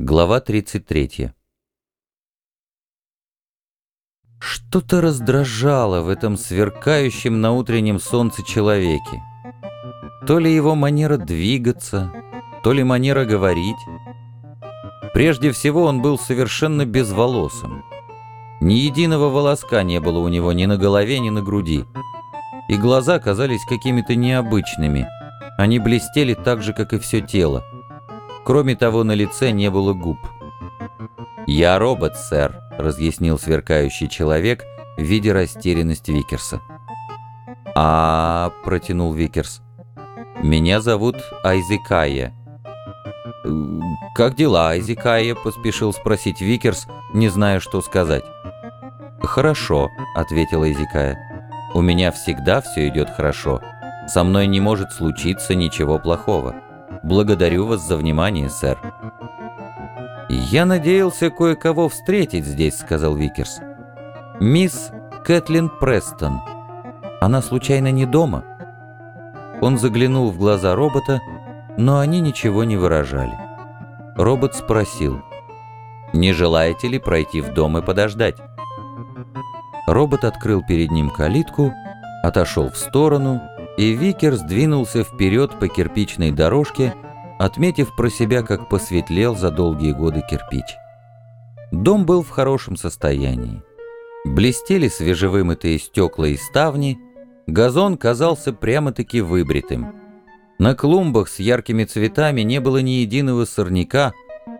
Глава 33 Что-то раздражало в этом сверкающем на утреннем солнце человеке. То ли его манера двигаться, то ли манера говорить. Прежде всего он был совершенно безволосым. Ни единого волоска не было у него ни на голове, ни на груди. И глаза казались какими-то необычными. Они блестели так же, как и все тело. Кроме того, на лице не было губ. «Я робот, сэр», — разъяснил сверкающий человек, видя растерянность Викерса. а протянул Викерс. «Меня зовут Айзекая». «Как дела, Айзекая?» — поспешил спросить Викерс, не зная, что сказать. «Хорошо», — ответила Айзекая. «У меня всегда все идет хорошо. Со мной не может случиться ничего плохого». Благодарю вас за внимание, сэр». «Я надеялся кое-кого встретить здесь», — сказал Викерс. «Мисс Кэтлин Престон. Она случайно не дома?» Он заглянул в глаза робота, но они ничего не выражали. Робот спросил, «Не желаете ли пройти в дом и подождать?» Робот открыл перед ним калитку, отошел в сторону и Викер сдвинулся вперед по кирпичной дорожке, отметив про себя, как посветлел за долгие годы кирпич. Дом был в хорошем состоянии. Блестели свежевымытые стекла и ставни, газон казался прямо-таки выбритым. На клумбах с яркими цветами не было ни единого сорняка,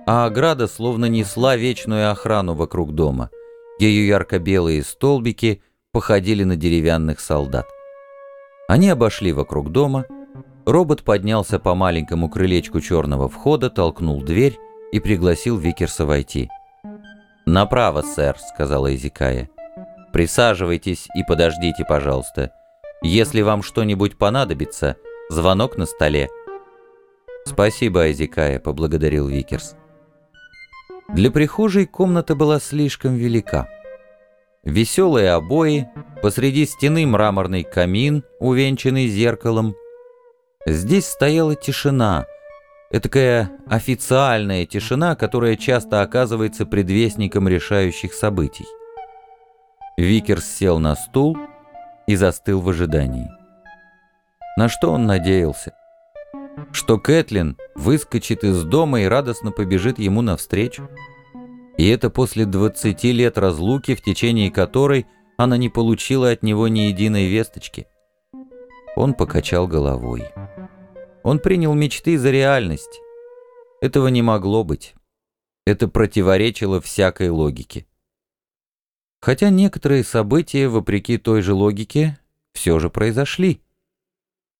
а ограда словно несла вечную охрану вокруг дома. Ее ярко-белые столбики походили на деревянных солдат. Они обошли вокруг дома. Робот поднялся по маленькому крылечку черного входа, толкнул дверь и пригласил Викерса войти. «Направо, сэр», — сказала Изикая. «Присаживайтесь и подождите, пожалуйста. Если вам что-нибудь понадобится, звонок на столе». «Спасибо, Изикая», — поблагодарил Викерс. Для прихожей комната была слишком велика. Веселые обои, посреди стены мраморный камин, увенчанный зеркалом. Здесь стояла тишина, этакая официальная тишина, которая часто оказывается предвестником решающих событий. Викерс сел на стул и застыл в ожидании. На что он надеялся? Что Кэтлин выскочит из дома и радостно побежит ему навстречу? И это после 20 лет разлуки, в течение которой она не получила от него ни единой весточки. Он покачал головой. Он принял мечты за реальность. Этого не могло быть. Это противоречило всякой логике. Хотя некоторые события, вопреки той же логике, все же произошли.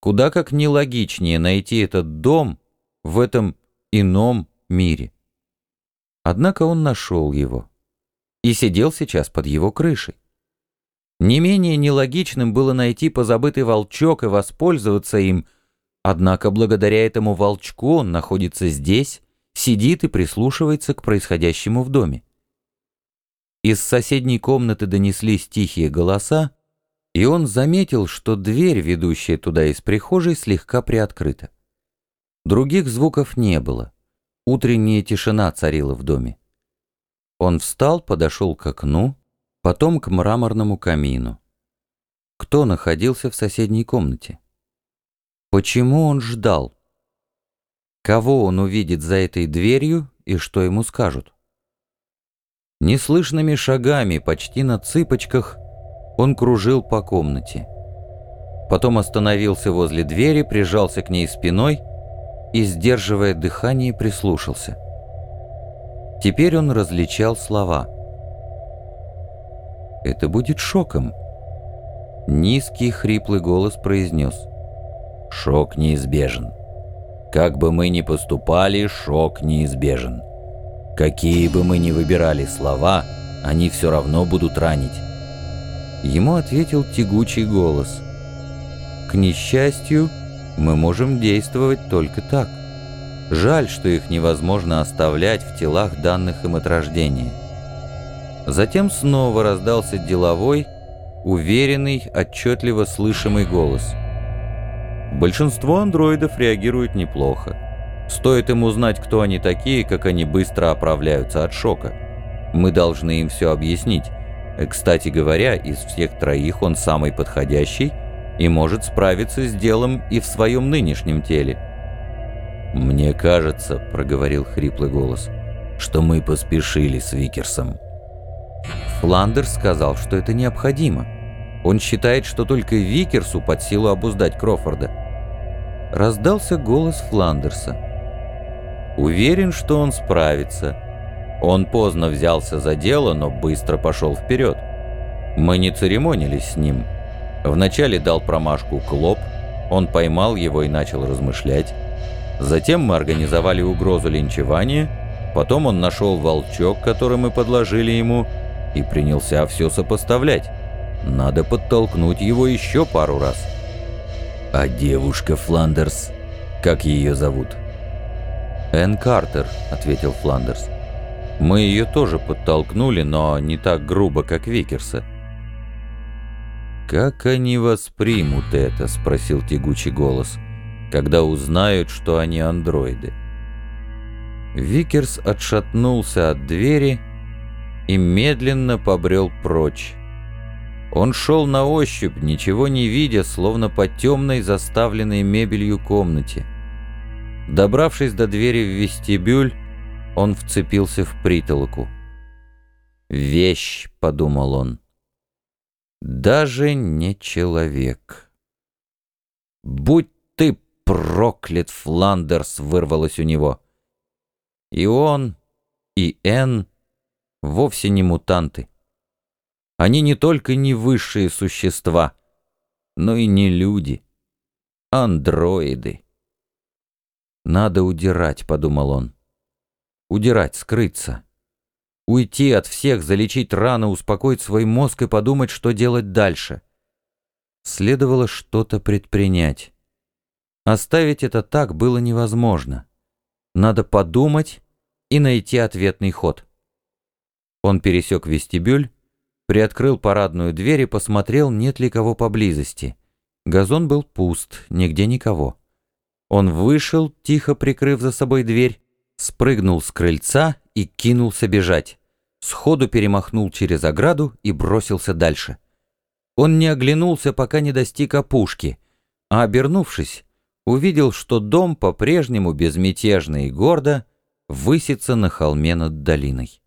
Куда как нелогичнее найти этот дом в этом ином мире. Однако он нашел его и сидел сейчас под его крышей. Не менее нелогичным было найти позабытый волчок и воспользоваться им, однако благодаря этому волчку он находится здесь, сидит и прислушивается к происходящему в доме. Из соседней комнаты донеслись тихие голоса, и он заметил, что дверь, ведущая туда из прихожей, слегка приоткрыта. Других звуков не было. Утренняя тишина царила в доме. Он встал, подошел к окну, потом к мраморному камину. Кто находился в соседней комнате? Почему он ждал? Кого он увидит за этой дверью и что ему скажут? Неслышными шагами, почти на цыпочках, он кружил по комнате. Потом остановился возле двери, прижался к ней спиной и, сдерживая дыхание, прислушался. Теперь он различал слова. «Это будет шоком», — низкий хриплый голос произнес. «Шок неизбежен. Как бы мы ни поступали, шок неизбежен. Какие бы мы ни выбирали слова, они все равно будут ранить». Ему ответил тягучий голос. «К несчастью, мы можем действовать только так. Жаль, что их невозможно оставлять в телах данных им от рождения. Затем снова раздался деловой, уверенный, отчетливо слышимый голос. Большинство андроидов реагируют неплохо. Стоит им узнать, кто они такие, как они быстро оправляются от шока. Мы должны им все объяснить. Кстати говоря, из всех троих он самый подходящий и может справиться с делом и в своем нынешнем теле. «Мне кажется», — проговорил хриплый голос, — «что мы поспешили с Викерсом». Фландерс сказал, что это необходимо. Он считает, что только Викерсу под силу обуздать Крофорда. Раздался голос Фландерса. Уверен, что он справится. Он поздно взялся за дело, но быстро пошел вперед. Мы не церемонились с ним. Вначале дал промашку Клоп, он поймал его и начал размышлять. Затем мы организовали угрозу линчевания, потом он нашел волчок, который мы подложили ему, и принялся все сопоставлять. Надо подтолкнуть его еще пару раз. А девушка Фландерс, как ее зовут? «Энн Картер», — ответил Фландерс. «Мы ее тоже подтолкнули, но не так грубо, как Викерса». «Как они воспримут это?» — спросил тягучий голос. «Когда узнают, что они андроиды». Викерс отшатнулся от двери и медленно побрел прочь. Он шел на ощупь, ничего не видя, словно по темной, заставленной мебелью комнате. Добравшись до двери в вестибюль, он вцепился в притолоку. «Вещь», — подумал он, — «даже не человек». «Будь ты проклят, Фландерс!» — вырвалось у него. И он, и Энн вовсе не мутанты. Они не только не высшие существа, но и не люди, андроиды. «Надо удирать», — подумал он. «Удирать, скрыться. Уйти от всех, залечить раны, успокоить свой мозг и подумать, что делать дальше. Следовало что-то предпринять. Оставить это так было невозможно. Надо подумать и найти ответный ход. Он пересек вестибюль, приоткрыл парадную дверь и посмотрел, нет ли кого поблизости. Газон был пуст, нигде никого. Он вышел, тихо прикрыв за собой дверь, спрыгнул с крыльца и кинулся бежать. Сходу перемахнул через ограду и бросился дальше. Он не оглянулся, пока не достиг опушки, а, обернувшись, увидел, что дом по-прежнему безмятежно и гордо высится на холме над долиной.